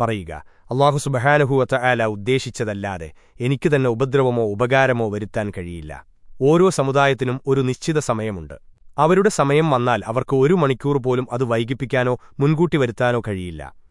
പറയുക. അള്ളാഹു സുബഹാനുഹൂവത്ത ആല ഉദ്ദേശിച്ചതല്ലാതെ എനിക്ക് തന്നെ ഉപദ്രവമോ ഉപകാരമോ വരുത്താൻ കഴിയില്ല. ഓരോ സമുദായത്തിനും ഒരു നിശ്ചിത സമയമുണ്ട്. അവരുടെ സമയം വന്നാൽ അവർക്ക് ഒരു മണിക്കൂർ പോലും അത് വൈകിപ്പിക്കാനോ മുൻകൂട്ടി വരുത്താനോ കഴിയില്ല.